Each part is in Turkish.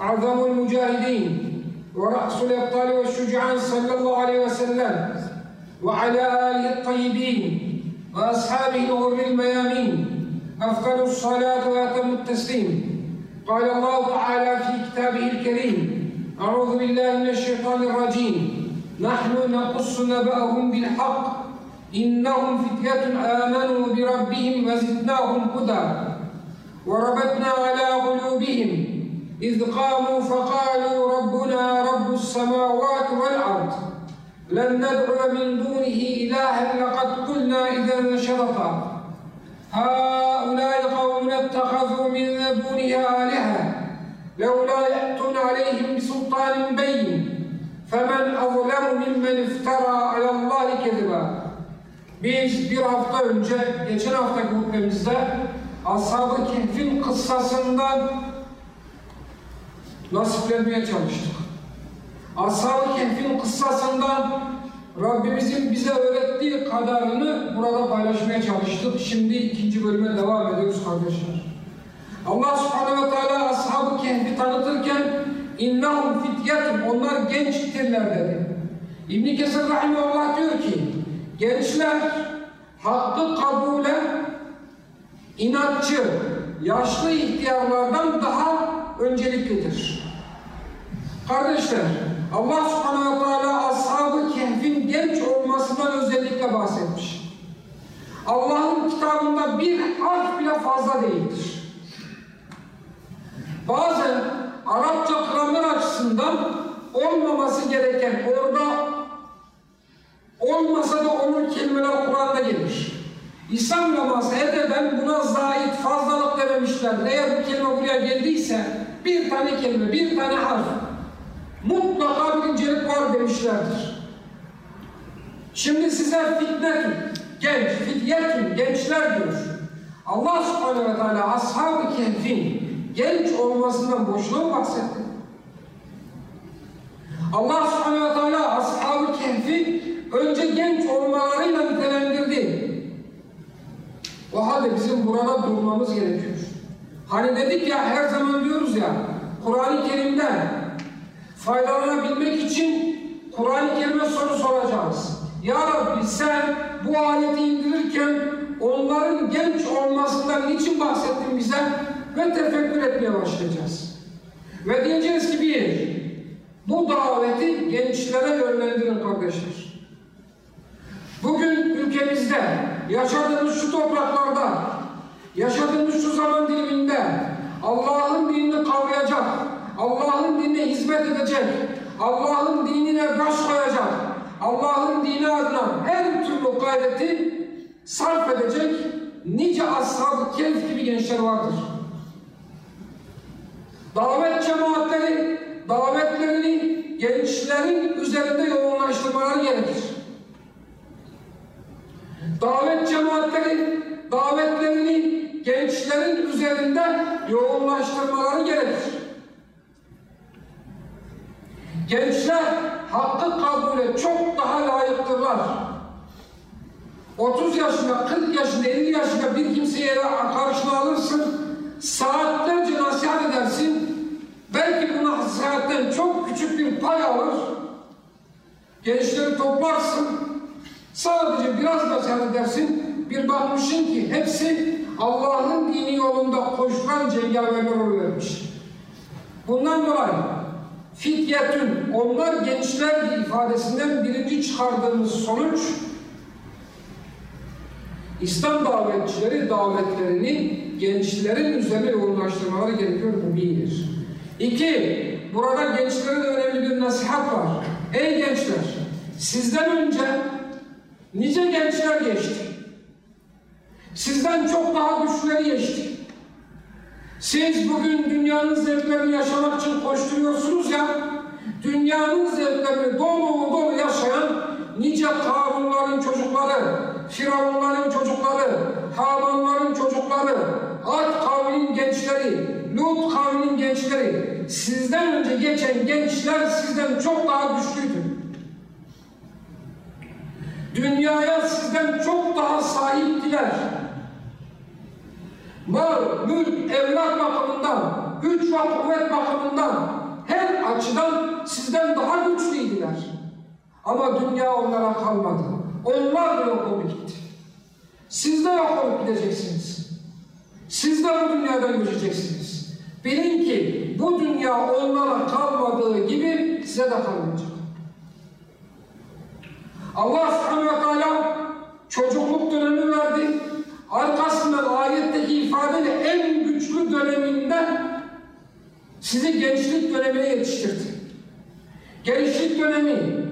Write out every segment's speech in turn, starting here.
أعظم المجاهدين ورأس الأبطال والشجعان صلى الله عليه وسلم وعلى آله الطيبين وأصحابه الغر الميامين أفضل الصلاة وأتم التسليم. قال الله تعالى في كتابه الكريم أعوذ بالله من الشيطان الرجيم. نحن نقص نبأهم بالحق. إنهم فتية آمنوا بربهم وزدناهم هدى. وربطنا على قلوبهم إذ قاموا فقالوا ربنا رب السماوات والأرض لن ندعو من دونه إلها لقد قلنا إذا شرطا. هؤلاء قوم اتخذوا من دونه آلهة لولا يأتون عليهم بسلطان بين. فمن أظلم ممن افترى على الله كذبا. Biz bir hafta önce, geçen haftaki hutbemizde Ashab-ı Kehf'in kıssasından nasiplenmeye çalıştık. Ashab-ı Kehf'in kıssasından Rabbimizin bize öğrettiği kadarını burada paylaşmaya çalıştık. Şimdi ikinci bölüme devam ediyoruz kardeşler. Allah subhanehu ve teala Ashab-ı Kehf'i tanıtırken innahum fityatun onlar gençtirler dedi. İbn Kesir rahimehullah diyor ki gençler hakkı kabule inatçı, yaşlı ihtiyarlardan daha önceliklidir. Kardeşler, Allah subhanahu ve teala ashab-ı kehfin genç olmasından özellikle bahsetmiş. Allah'ın kitabında bir harf bile fazla değildir. Bazen Arapça gramer açısından olmaması gereken orada olmasa da onun kelimeler Kur'an'da gelir. İslam uleması edeben buna zait fazlalık dememişler. Eğer bu kelime buraya geldiyse bir tane kelime, bir tane harf mutlaka bir incelik var demişlerdir. Şimdi size fitnetün, genç, fityetün, gençler diyor. Allah subhanehu ve teala ashab-ı kehfin genç olmasından boşluğu bahsetti. Allah subhanehu ve teala ashab-ı kehfi önce genç olmalarıyla nitelendirdi. O halde bizim burada durmamız gerekiyor. Hani dedik ya her zaman diyoruz ya Kur'an-ı Kerim'den faydalanabilmek için Kur'an-ı Kerim'e soru soracağız. Ya Rabbi sen bu ayeti indirirken onların genç olmasından niçin bahsettin bize? Ve tefekkür etmeye başlayacağız. Ve diyeceğiz ki bir, bu daveti gençlere yönlendirin kardeşler. Bugün ülkemizde, yaşadığımız şu topraklarda, yaşadığımız şu zaman diliminde Allah'ın dinini kavrayacak, Allah'ın dinine hizmet edecek, Allah'ın dinine baş koyacak, Allah'ın dini adına her türlü gayreti sarf edecek nice ashab-ı gibi gençler vardır. Davet cemaatleri davetlerini gençlerin üzerinde yoğunlaştırmaları gerekir. Davet cemaatleri davetlerini gençlerin üzerinde yoğunlaştırmaları gerekir. Gençler hakkı kabule çok daha layıktırlar. 30 yaşında, 40 yaşında, 50 yaşında bir kimseye karşına alırsın, saatlerce nasihat edersin, belki bu nasihatten çok küçük bir pay alır, gençleri toplarsın, sadece biraz nasihat edersin, bir bakmışsın ki hepsi Allah'ın dini yolunda koşulan cengaverler oluvermiş. Bundan dolayı fityetün, onlar gençler ifadesinden birinci çıkardığımız sonuç İslam davetçileri davetlerini gençlerin üzerine yoğunlaştırmaları gerekiyor. Bu birdir. İki, burada gençlere de önemli bir nasihat var. Ey gençler, sizden önce Nice gençler geçti. Sizden çok daha güçleri geçti. Siz bugün dünyanın zevklerini yaşamak için koşturuyorsunuz ya, dünyanın zevklerini dolu dolu yaşayan nice Karunların çocukları, Firavunların çocukları, Hamanların çocukları, Ad kavminin gençleri, Lut kavminin gençleri, sizden önce geçen gençler sizden çok daha güçlüydü. Dünyaya sizden çok daha sahiptiler. Mal, mülk, evlat bakımından, güç ve kuvvet bakımından her açıdan sizden daha güçlüydüler. Ama dünya onlara kalmadı. Onlar da yok olup gitti. Siz de yok olup gideceksiniz. Siz de bu dünyadan göçeceksiniz. Bilin ki bu dünya onlara kalmadığı gibi size de kalmayacak. Allah subhanahu ve teala çocukluk dönemi verdi. Arkasından ayetteki ifadeyle en güçlü döneminde sizi gençlik dönemine yetiştirdi. Gençlik dönemi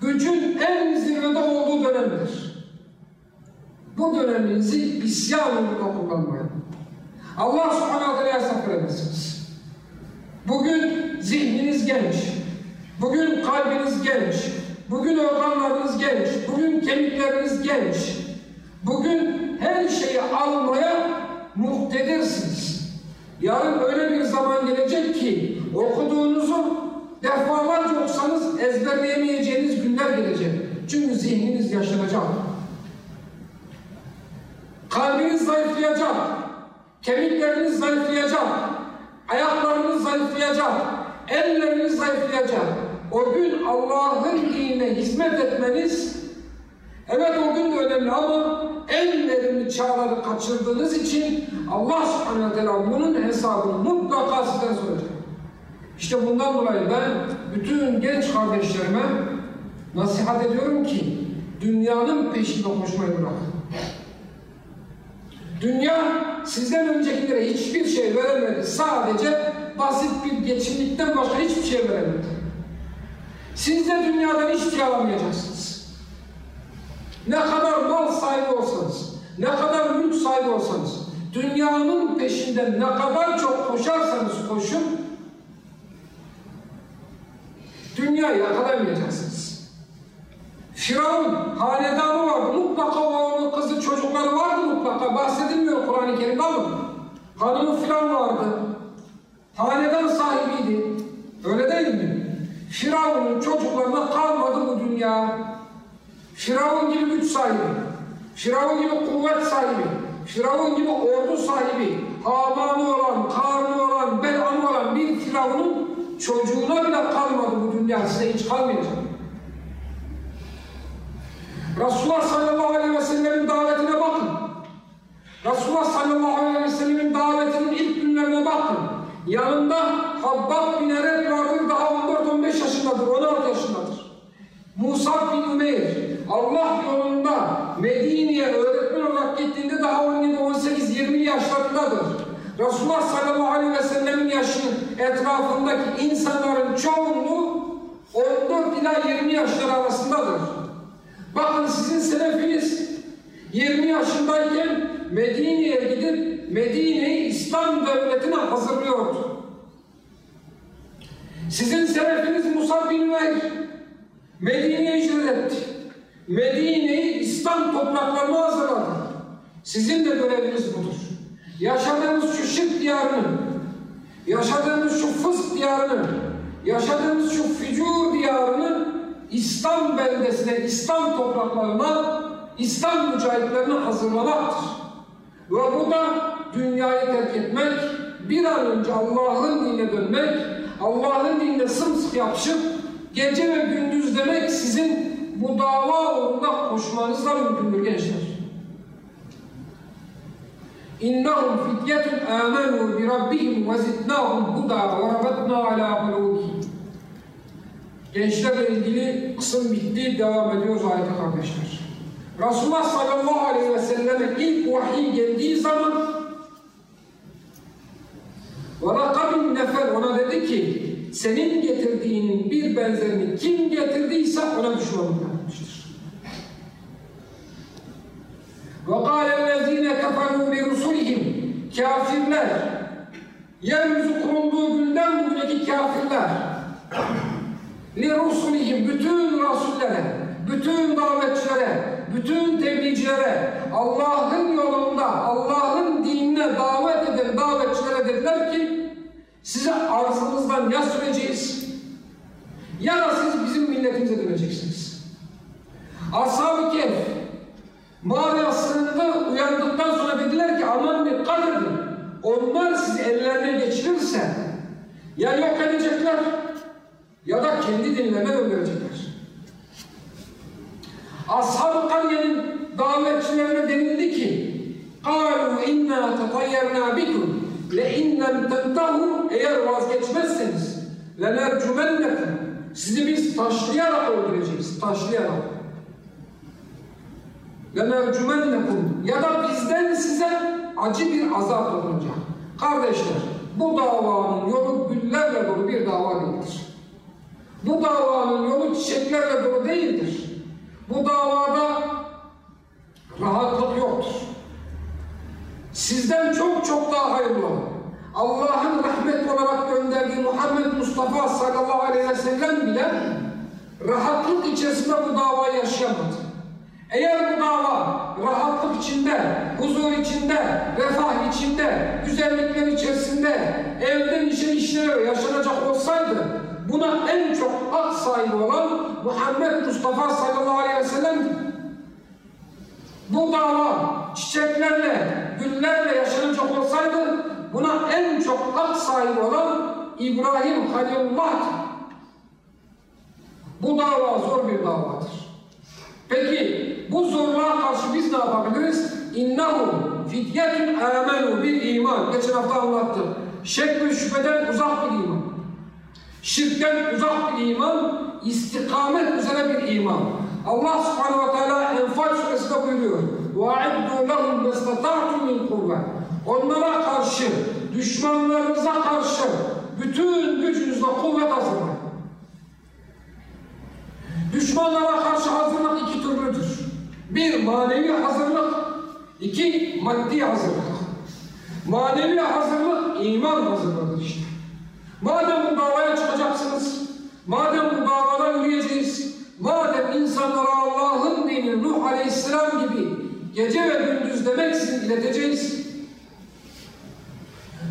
gücün en zirvede olduğu dönemdir. Bu döneminizi isyan uğruna kullanmayın. Allah subhanahu teala'ya sakır edersiniz. Bugün zihniniz genç, bugün kalbiniz genç, bugün organlarınız genç, bugün kemikleriniz genç, bugün her şeyi almaya muhtedirsiniz. Yarın öyle bir zaman gelecek ki okuduğunuzu defalarca okusanız ezberleyemeyeceğiniz günler gelecek. Çünkü zihniniz yaşlanacak. Kalbiniz zayıflayacak. Kemikleriniz zayıflayacak. Ayaklarınız zayıflayacak. Elleriniz zayıflayacak. O gün Allah'ın dinine hizmet etmeniz evet o gün de önemli ama en verimli çağları kaçırdığınız için Allah subhanahu teala bunun hesabını mutlaka sizden soracak. İşte bundan dolayı ben bütün genç kardeşlerime nasihat ediyorum ki dünyanın peşinde koşmayı bırakın. Dünya sizden öncekilere hiçbir şey veremedi. Sadece basit bir geçimlikten başka hiçbir şey veremedi. Siz de dünyadan hiçbir şey alamayacaksınız. Ne kadar mal sahibi olsanız, ne kadar mülk sahibi olsanız, dünyanın peşinden ne kadar çok koşarsanız koşun, dünyayı yakalayamayacaksınız. Firavun hanedanı vardı, mutlaka oğlu, kızı, çocukları vardı mutlaka, bahsedilmiyor Kur'an-ı Kerim'de ama hanımı filan vardı, hanedan sahibiydi, öyle değil mi? Firavun'un çocuklarına kalmadı bu dünya. Firavun gibi güç sahibi, Firavun gibi kuvvet sahibi, Firavun gibi ordu sahibi, Haman'ı olan, Karn'ı olan, Belan'ı olan bir Firavun'un çocuğuna bile kalmadı bu dünya, size hiç kalmayacak. Resulullah sallallahu aleyhi ve sellemin davetine bakın. Resulullah sallallahu aleyhi ve sellemin davetinin ilk günlerine bakın. Yanında Habbab bin Eret vardır, daha 14-15 yaşındadır, 16 yaşındadır. Musa bin Ümeyr, Allah yolunda Medine'ye öğretmen olarak gittiğinde daha 17-18-20 yaşlarındadır. Resulullah sallallahu aleyhi ve sellemin yaşının etrafındaki insanların çoğunluğu 14 ila 20 yaşlar arasındadır. Bakın sizin selefiniz 20 yaşındayken Medine'ye gidip Medine'yi İslam devletine hazırlıyordu. Sizin selefiniz Musa bin Ümeyr Medine'ye hicret etti. Medine'yi İslam topraklarına hazırladı. Sizin de göreviniz budur. Yaşadığınız şu şirk diyarını, yaşadığınız şu fısk diyarını, yaşadığınız şu fücur diyarını İslam beldesine, İslam topraklarına, İslam mücahitlerine hazırlamaktır. Ve bu da dünyayı terk etmek, bir an önce Allah'ın dinine dönmek, Allah'ın dinine sımsıkı yapışıp gece ve gündüz demek sizin bu dava uğrunda koşmanızla mümkündür gençler. İnnehum fityetun amenu bi rabbihim ve zidnahum huda ve rabatna ala kulubihim. Gençlerle ilgili kısım bitti, devam ediyoruz ayete kardeşler. Resulullah sallallahu aleyhi ve selleme ilk vahiy geldiği zaman وَلَقَبٍ nefer ona dedi ki senin getirdiğinin bir benzerini kim getirdiyse ona düşmanlık yapmıştır. وَقَالَ الَّذ۪ينَ كَفَرُوا بِرُسُلِهِمْ Kafirler, yeryüzü kurulduğu günden bugündeki kafirler, لِرُسُلِهِمْ Bütün rasullere, bütün davetçilere, bütün tebliğcilere, Allah'ın yolunda, Allah'ın dinine davet eden davetçilere dediler ki size arzınızdan ya süreceğiz, ya da siz bizim milletimize döneceksiniz. Ashab-ı Kehf, mağara sınırında uyandıktan sonra dediler ki aman dikkat edin. Onlar sizi ellerine geçirirse ya yok edecekler ya da kendi dinlerine gönderecekler. Ashab-ı Kariye'nin davetçilerine denildi ki قَالُوا اِنَّا تَطَيَّرْنَا بِكُمْ Le inlem eğer vazgeçmezseniz le nercümennekum sizi biz taşlayarak öldüreceğiz. Taşlayarak. Le nercümennekum ya da bizden size acı bir azap olunca. Kardeşler bu davanın yolu güllerle dolu bir dava değildir. Bu davanın yolu çiçeklerle dolu değildir. Bu davada rahatlık yoktur. Sizden çok çok daha hayırlı Allah'ın rahmet olarak gönderdiği Muhammed Mustafa sallallahu aleyhi ve sellem bile rahatlık içerisinde bu davayı yaşayamadı. Eğer bu dava rahatlık içinde, huzur içinde, refah içinde, güzellikler içerisinde, evden işe işlere yaşanacak olsaydı, buna en çok hak sahibi olan Muhammed Mustafa sallallahu aleyhi ve sellem bu dava çiçeklerle, güllerle yaşanacak olsaydı, buna en çok hak sahibi olan İbrahim Halilullah. Bu dava zor bir davadır. Peki bu zorluğa karşı biz ne yapabiliriz? İnnehu fidyetun amenu bir iman. Geçen hafta anlattım. Şek ve şüpheden uzak bir iman. Şirkten uzak bir iman, istikamet üzere bir iman. Allah subhanehu ve teala Enfal suresinde buyuruyor. وَاَعِدُّوا لَهُمْ مَسْتَطَعْتُمْ مِنْ قُرْبَةٍ Onlara karşı, düşmanlarınıza karşı bütün gücünüzle kuvvet hazırlayın. Düşmanlara karşı hazırlık iki türlüdür. Bir manevi hazırlık, iki maddi hazırlık. Manevi hazırlık iman hazırlığıdır işte. Madem bu davaya çıkacaksınız, madem bu davada yürüyeceğiz, madem insanlara Allah'ın dini Nuh Aleyhisselam gibi gece ve gündüz demeksizin ileteceğiz,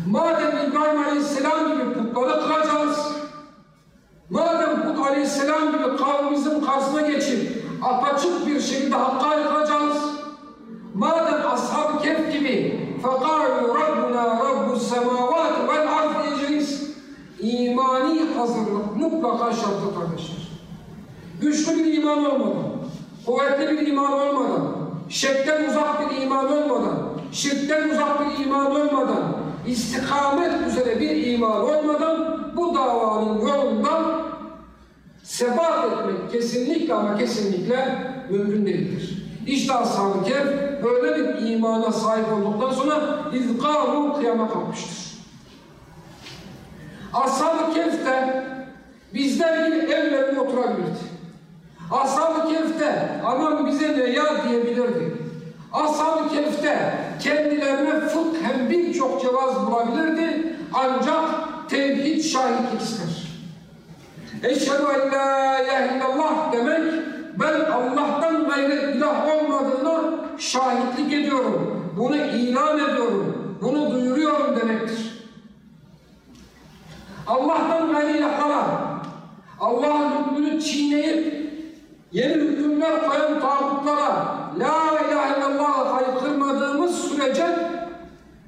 madem İbrahim Aleyhisselam gibi putları kıracağız, madem Put Aleyhisselam gibi kavmimizin karşısına geçip apaçık bir şekilde hakka yıkacağız, madem Ashab-ı Kehf gibi فَقَالُوا رَبُّنَا رَبُّ السَّمَاوَاتِ وَالْعَرْضِ diyeceğiz, imani hazırlık mutlaka şartlı kardeşler. Güçlü bir iman olmadan, kuvvetli bir iman olmadan, şekten uzak bir iman olmadan, şirkten uzak bir iman olmadan, istikamet üzere bir iman olmadan bu davanın yolundan sebat etmek kesinlikle ama kesinlikle mümkün değildir. İşte Ashab-ı Kehf böyle bir imana sahip olduktan sonra izgâhu kıyama kalkmıştır. Ashab-ı Kehf de bizler gibi evlerinde oturabilirdi. Ashab-ı Kehf de aman bize ne ya diyebilirdi. Ashab-ı Kehf'te kendilerine fıkhen birçok cevaz bulabilirdi ancak tevhid şahitlik ister. Eşhedü en la illallah demek ben Allah'tan gayrı ilah olmadığına şahitlik ediyorum. Bunu ilan ediyorum. Bunu duyuruyorum demektir. Allah'tan gayrı ilahlara Allah'ın hükmünü çiğneyip yeni hükümler koyan tağutlara La ilahe illallah haykırmadığımız sürece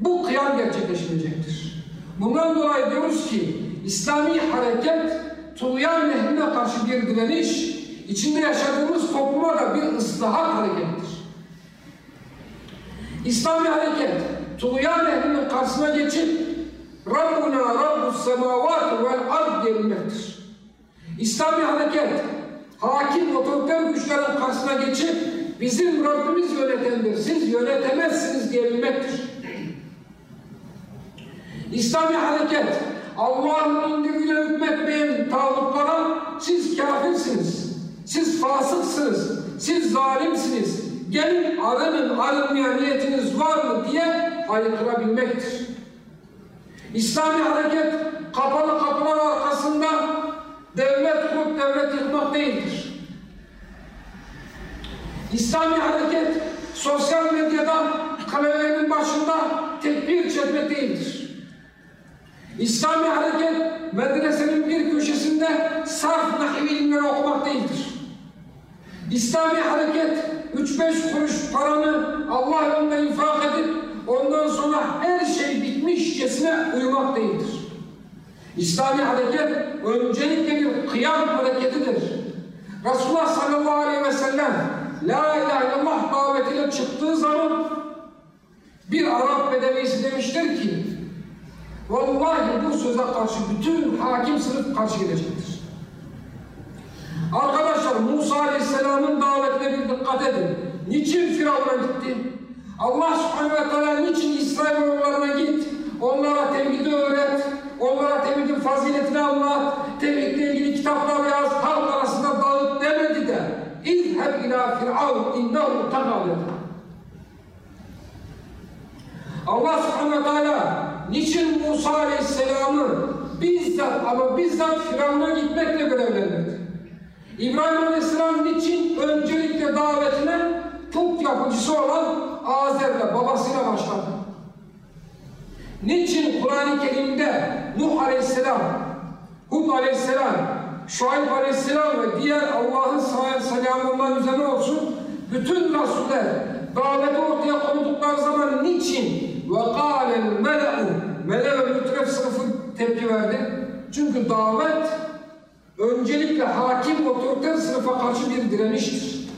bu kıyam gerçekleşmeyecektir. Bundan dolayı diyoruz ki İslami hareket tuğyan nehline karşı bir direniş, içinde yaşadığımız topluma da bir ıslahat harekettir. İslami hareket tuğyan nehlinin karşısına geçip Rabbuna Rabbus semavati vel ard diyebilmektir. İslami hareket hakim otoriter güçlerin karşısına geçip bizim Rabbimiz yönetendir, siz yönetemezsiniz diyebilmektir. İslami hareket Allah'ın indiriyle hükmetmeyen tağutlara siz kafirsiniz, siz fasıksınız, siz zalimsiniz, gelin arının arınmaya niyetiniz var mı diye haykırabilmektir. İslami hareket kapalı kapılar arkasında devlet kurup devlet yıkmak değildir. İslami hareket sosyal medyada kalelerinin başında tekbir çekmek değildir. İslami hareket medresenin bir köşesinde sarf nahivi ilimleri okumak değildir. İslami hareket 3-5 kuruş paranı Allah yolunda infak edip ondan sonra her şey bitmişçesine uyumak değildir. İslami hareket öncelikle bir kıyam hareketidir. Resulullah sallallahu aleyhi ve sellem La ilahe illallah davetiyle çıktığı zaman bir Arap bedevisi demiştir ki Vallahi bu söze karşı bütün hakim sınıf karşı gelecektir. Arkadaşlar Musa Aleyhisselam'ın davetine bir dikkat edin. Niçin Firavun'a gitti? Allah Subhanahu ve Teala niçin İsrail yollarına git? Onlara tevhidi öğret. Onlara tevhidin faziletini anlat. Tevhidle ilgili kitaplar yaz. Halk arasında dağıt demedi de. İzheb ila firavun innehu tagad Allah Subhanahu Teala niçin Musa Aleyhisselam'ı bizzat ama bizzat Firavun'a gitmekle görevlendirdi? İbrahim Aleyhisselam niçin öncelikle davetine put yapıcısı olan Azer'le babasıyla başladı? Niçin Kur'an-ı Kerim'de Nuh Aleyhisselam, Hud Aleyhisselam, Şuayb Aleyhisselam ve diğer Allah'ın selamından üzerine olsun bütün Resuller daveti ortaya koydukları zaman niçin ve kâlel mele'u mele ve mütref sınıfı tepki verdi? Çünkü davet öncelikle hakim otoriter sınıfa karşı bir direniştir.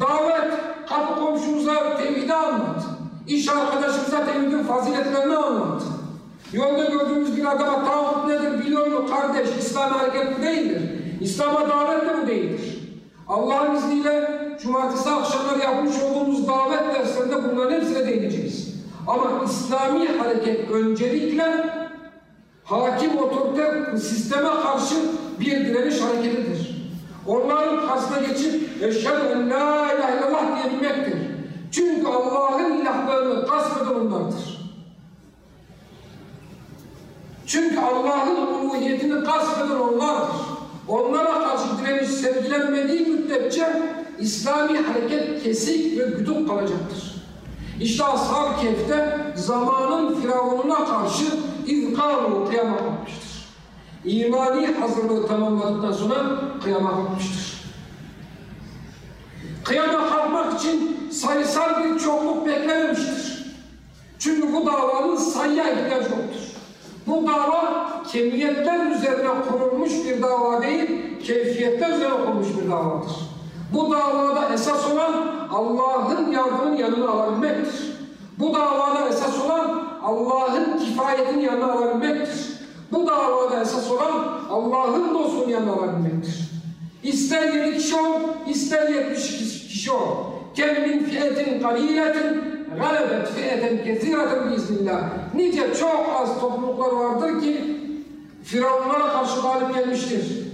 Davet kapı komşumuza tevhidi anlat. İş arkadaşımıza tevhidin faziletlerini anlat. Yolda gördüğümüz bir adama tağut nedir biliyor mu kardeş? İslam hareketi değildir. İslam'a davet de bu değildir. Allah'ın izniyle cumartesi akşamları yapmış olduğumuz davet derslerinde bunların hepsine değineceğiz. Ama İslami hareket öncelikle hakim otoriter sisteme karşı bir direniş hareketidir. Onların karşısına geçip eşhedü en la ilahe illallah diyebilmektir. Çünkü Allah'ın ilahlarını gasp eden onlardır. Çünkü Allah'ın uluhiyetini gasp eden onlardır. Onlara karşı direniş sergilenmediği müddetçe İslami hareket kesik ve güdük kalacaktır. İşte Ashab-ı Kehf'te zamanın firavununa karşı izkaru kıyama kalkmıştır. İmani hazırlığı tamamladıktan sonra kıyama kalkmıştır. Kıyama kalkmak için sayısal bir çokluk beklememiştir. Çünkü bu davanın sayıya ihtiyaç yoktur. Bu dava kemiyetler üzerine kurulmuş bir dava değil, keyfiyetler üzerine kurulmuş bir davadır. Bu davada esas olan Allah'ın yardımının yanına alabilmektir. Bu davada esas olan Allah'ın kifayetinin yanına alabilmektir. Bu davada esas olan Allah'ın dostunun yanına alabilmektir. İster yedi kişi ol, ister yetmiş kişi ol. Kemin fiyetin kaliletin galebet fiyeten kesireten biiznillah. Nice çok az topluluklar vardır ki Firavunlara karşı galip gelmiştir.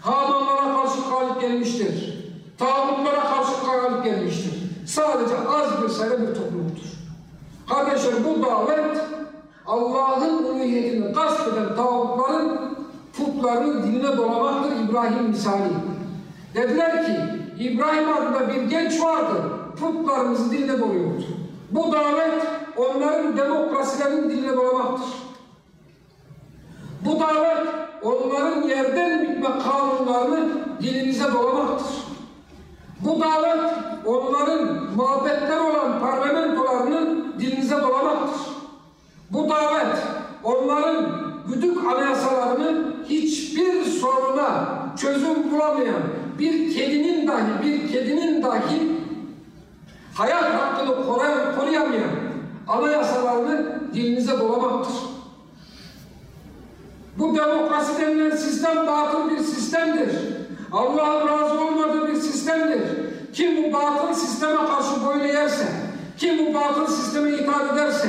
Hamanlara karşı galip gelmiştir. Tağutlara karşı galip gelmiştir. Sadece az bir sayıda bir topluluktur. Kardeşler bu davet Allah'ın uluhiyetini gasp eden tağutların putlarını diline dolamaktır İbrahim misali. Dediler ki İbrahim adında bir genç vardı. Putlarımızı diline doluyordu. Bu davet onların demokrasilerin diline dolamaktır. Bu davet onların yerden bitme kanunlarını dilimize dolamaktır. Bu davet onların mabetler olan parlamentolarını dilimize dolamaktır. Bu davet onların güdük anayasalarını hiçbir soruna çözüm bulamayan bir kedinin dahi bir kedinin dahi hayat anayasalarını dilimize dolamaktır. Bu demokrasi denilen sistem batıl bir sistemdir. Allah'ın razı olmadığı bir sistemdir. Kim bu batıl sisteme karşı boyun eğerse, kim bu batıl sisteme itaat ederse,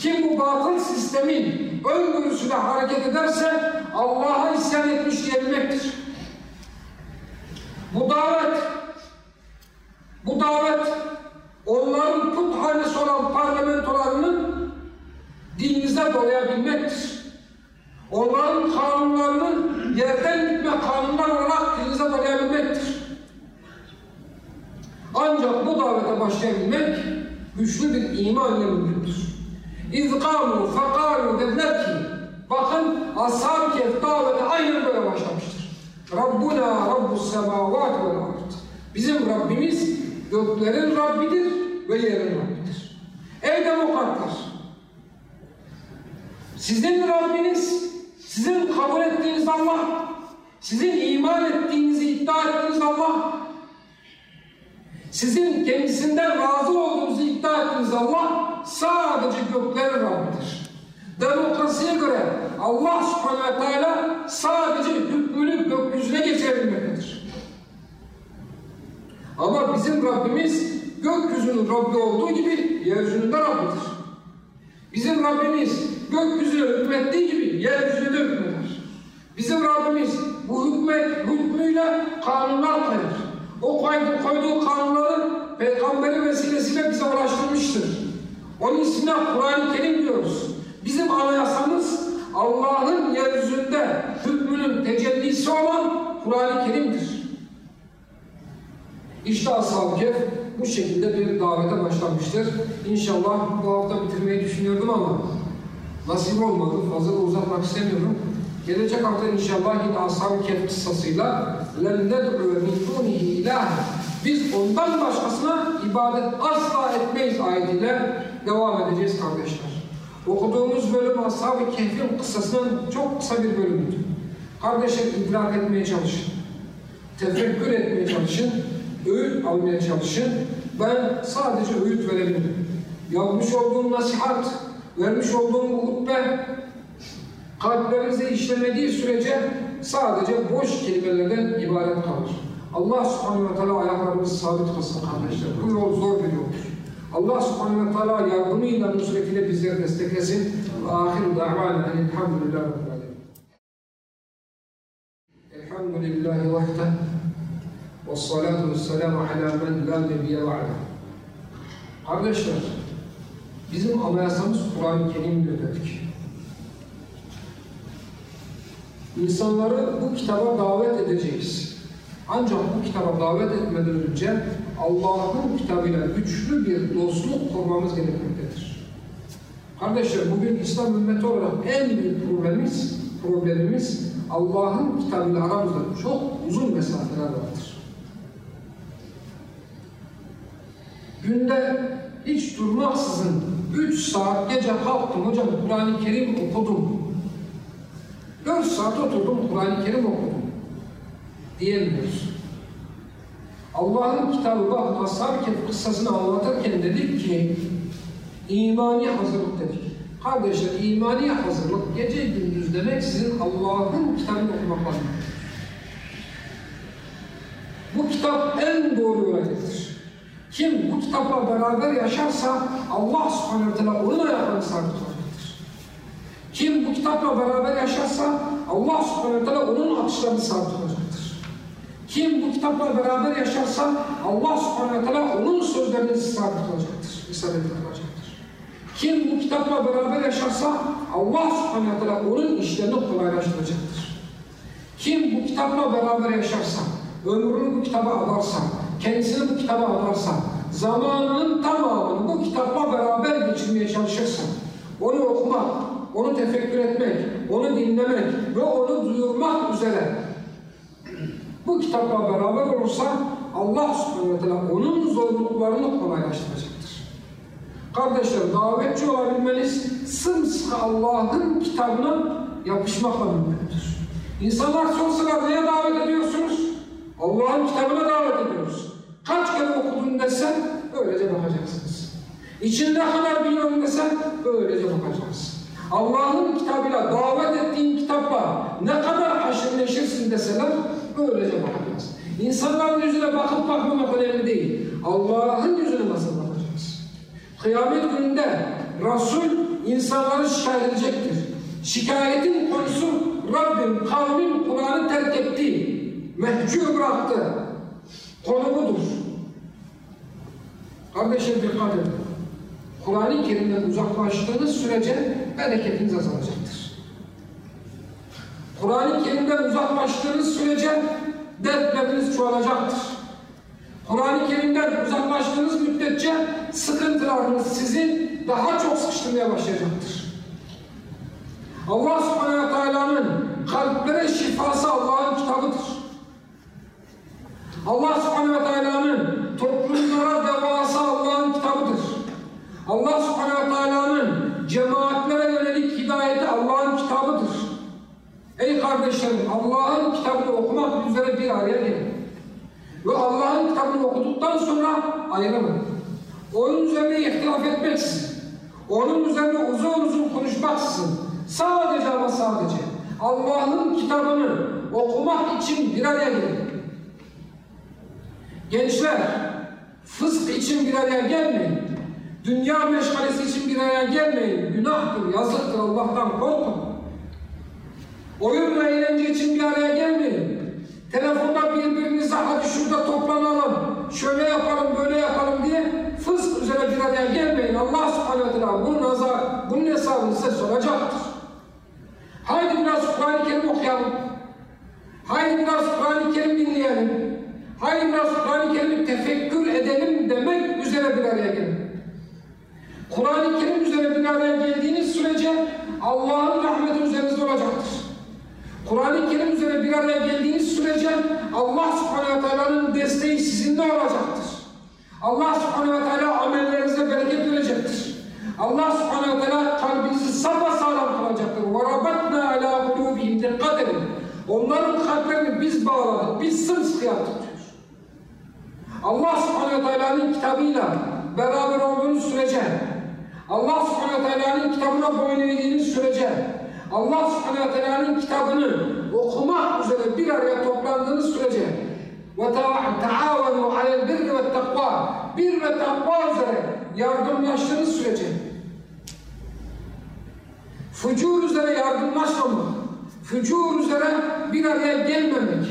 kim bu batıl sistemin öngörüsüne hareket ederse Allah'a isyan etmiş diyebilmektir. Bu davet onların puthanesi olan parlamentolarının dilinize dolayabilmektir. Onların kanunlarını yerden gitme kanunlar olarak dilinize dolayabilmektir. Ancak bu davete başlayabilmek güçlü bir iman ile mümkündür. İzgamu fekalu dediler ki bakın ashab-ı kehf davete aynen böyle başlamıştır. Rabbuna Rabbus semavati vel ard. Bizim Rabbimiz göklerin Rabbidir ve yerin Rabbidir. Ey demokratlar! Sizin Rabbiniz, sizin kabul ettiğiniz Allah, sizin iman ettiğinizi iddia ettiğiniz Allah, sizin kendisinden razı olduğunuzu iddia ettiğiniz Allah sadece göklerin Rabbidir. Demokrasiye göre Allah subhanahu ve teala sadece hükmünü gökyüzüne geçirebilmektedir. Ama bizim Rabbimiz gökyüzünün Rabbi olduğu gibi yeryüzünün de Rabbidir. Bizim Rabbimiz gökyüzüne hükmettiği gibi yeryüzüne de hükmeder. Bizim Rabbimiz bu hükmet, hükmüyle kanunlar koyar. O koyduğu, koyduğu kanunları peygamberi vesilesiyle bize ulaştırmıştır. Onun ismine Kur'an-ı Kerim diyoruz. Bizim anayasamız Allah'ın yeryüzünde hükmünün tecellisi olan Kur'an-ı Kerim'dir. İşte Ashab-ı Kehf bu şekilde bir davete başlamıştır. İnşallah bu hafta bitirmeyi düşünüyordum ama nasip olmadı. Fazla da uzatmak istemiyorum. Gelecek hafta inşallah yine Ashab-ı Kehf kıssasıyla لَنْ نَدْعُ مِنْ دُونِهِ اِلٰهِ Biz ondan başkasına ibadet asla etmeyiz ayetiyle devam edeceğiz kardeşler. Okuduğumuz bölüm Ashab-ı Kehf'in kıssasının çok kısa bir bölümüydü. Kardeşler idrak etmeye çalışın. Tefekkür etmeye çalışın. Öğüt almaya çalışın. Ben sadece öğüt verebilirim. Yapmış olduğum nasihat, vermiş olduğum hutbe kalplerinize işlemediği sürece sadece boş kelimelerden ibaret kalır. Allah subhanehu ve teala ayaklarımızı sabit kılsın kardeşler. Bu yol zor bir yoldur. Allah subhanehu ve teala yardımıyla, nusretiyle bizleri desteklesin. Ve ahiru da'vana alemin. Elhamdülillahi vahde ve salatu ve selamu ala men la nebiye ba'de. Kardeşler, bizim anayasamız Kur'an-ı Kerim'dir dedik. İnsanları bu kitaba davet edeceğiz. Ancak bu kitaba davet etmeden önce Allah'ın kitabıyla güçlü bir dostluk kurmamız gerekmektedir. Kardeşler bugün İslam ümmeti olarak en büyük problemimiz, problemimiz Allah'ın kitabıyla aramızda çok uzun mesafeler vardır. Günde hiç durmaksızın 3 saat gece kalktım hocam Kur'an-ı Kerim okudum. 4 saat oturdum Kur'an-ı Kerim okudum. Diyemiyoruz. Allah'ın kitabı bak Ashab-ı kıssasını anlatırken dedik ki imani hazırlık dedik. Kardeşler imani hazırlık gece gündüz demek sizin Allah'ın kitabını okumakla Bu kitap en doğru öğretidir. Kim bu kitapla beraber yaşarsa Allah subhanahu teala onun ayaklarını sabit tutacaktır. Kim bu kitapla beraber yaşarsa Allah subhanahu teala onun atışlarını sabit tutacaktır. Kim bu kitapla beraber yaşarsa Allah subhanahu teala onun sözlerini sabit tutacaktır. İsabet kılacaktır. Kim bu kitapla beraber yaşarsa Allah subhanahu teala onun işlerini kolaylaştıracaktır. Kim bu kitapla beraber yaşarsa, ömrünü bu kitaba adarsa, kendisini bu kitaba adarsa, zamanının tamamını bu kitapla beraber geçirmeye çalışırsa, onu okumak, onu tefekkür etmek, onu dinlemek ve onu duyurmak üzere bu kitapla beraber olursa Allah subhanahu onun zorluklarını kolaylaştıracaktır. Kardeşler davetçi olabilmeniz sımsıkı Allah'ın kitabına yapışmakla mümkündür. İnsanlar sorsalar neye davet ediyorsunuz? Allah'ın kitabına davet ediyoruz. Kaç kere okudun desen öylece bakacaksınız. İçinde kadar biliyorum desen öylece bakacaksınız. Allah'ın kitabıyla davet ettiğin kitapla ne kadar haşır deseler öylece bakacağız. İnsanların yüzüne bakıp bakmamak önemli değil. Allah'ın yüzüne nasıl bakacağız? Kıyamet gününde Resul insanları şikayet edecektir. Şikayetin konusu Rabbim kavmin Kur'an'ı terk etti. Mehcur bıraktı. Konu budur. Kardeşim dikkat edin. Kur'an-ı Kerim'den uzaklaştığınız sürece bereketiniz azalacaktır. Kur'an-ı Kerim'den uzaklaştığınız sürece dertleriniz çoğalacaktır. Kur'an-ı Kerim'den uzaklaştığınız müddetçe sıkıntılarınız sizi daha çok sıkıştırmaya başlayacaktır. Allah subhanehu ve teala'nın kalplere şifası Allah'ın kitabıdır. Allah subhanehu ve teala'nın toplumlara devası Allah'ın kitabıdır. Allah subhanehu ve teala'nın cemaatlere yönelik hidayeti Allah'ın kitabıdır. Ey kardeşlerim Allah'ın kitabını okumak üzere bir araya gelin. Ve Allah'ın kitabını okuduktan sonra ayrılın. Onun üzerine ihtilaf etmeksizin, onun üzerine uzun uzun konuşmaksızın, sadece ama sadece Allah'ın kitabını okumak için bir araya gelin. Gençler, fısk için bir araya gelmeyin. Dünya meşgalesi için bir araya gelmeyin. Günahtır, yazıktır, Allah'tan korkun. Oyun ve eğlence için bir araya gelmeyin. Telefonda birbirinize hadi şurada toplanalım, şöyle yapalım, böyle yapalım diye fısk üzere bir araya gelmeyin. Allah subhanahu teala bunun, nazar, bunun hesabını size soracaktır. Haydi biraz Kur'an-ı Kerim okuyalım. Haydi biraz Kur'an-ı Kerim dinleyelim. Haydi biraz Kur'an-ı Kerim'i tefekkür edelim demek üzere bir araya gelin. Kur'an-ı Kerim üzere bir araya geldiğiniz sürece Allah'ın rahmeti üzerinizde olacaktır. Kur'an-ı Kerim üzere bir araya geldiğiniz sürece Allah subhanehu ve teala'nın desteği sizinle olacaktır. Allah subhanehu ve teala amellerinize bereket verecektir. Allah subhanehu ve teala kalbinizi sapasağlam kılacaktır. وَرَبَطْنَا عَلَى قُلُوبِهِمْ دِقَّدَرٍ Onların kalplerini biz bağladık, biz sımsıkı yaptık diyor. Allah subhanehu teala'nın kitabıyla beraber olduğunuz sürece, Allah subhanehu teala'nın kitabına boyun eğdiğiniz sürece, Allah subhanehu teala'nın kitabını okumak üzere bir araya toplandığınız sürece ve taavenu alel birri ve takva bir ve takva üzere yardımlaştığınız sürece fücur üzere yardımlaşmamak, fücur üzere bir araya gelmemek,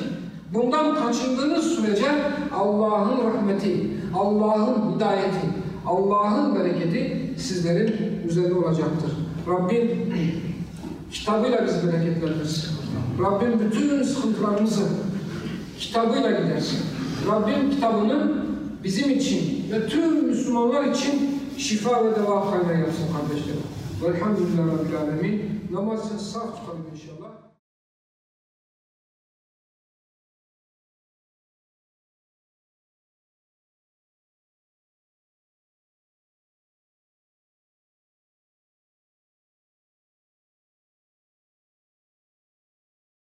bundan kaçındığınız sürece Allah'ın rahmeti, Allah'ın hidayeti, Allah'ın bereketi sizlerin üzerinde olacaktır. Rabbim kitabıyla bizi bereketlendirsin. Rabbim bütün sıkıntılarımızı kitabıyla gidersin. Rabbim kitabını bizim için ve tüm Müslümanlar için şifa ve deva kaynağı yapsın kardeşlerim. Velhamdülillah Rabbil Alemin. Namazı saf tutalım inşallah.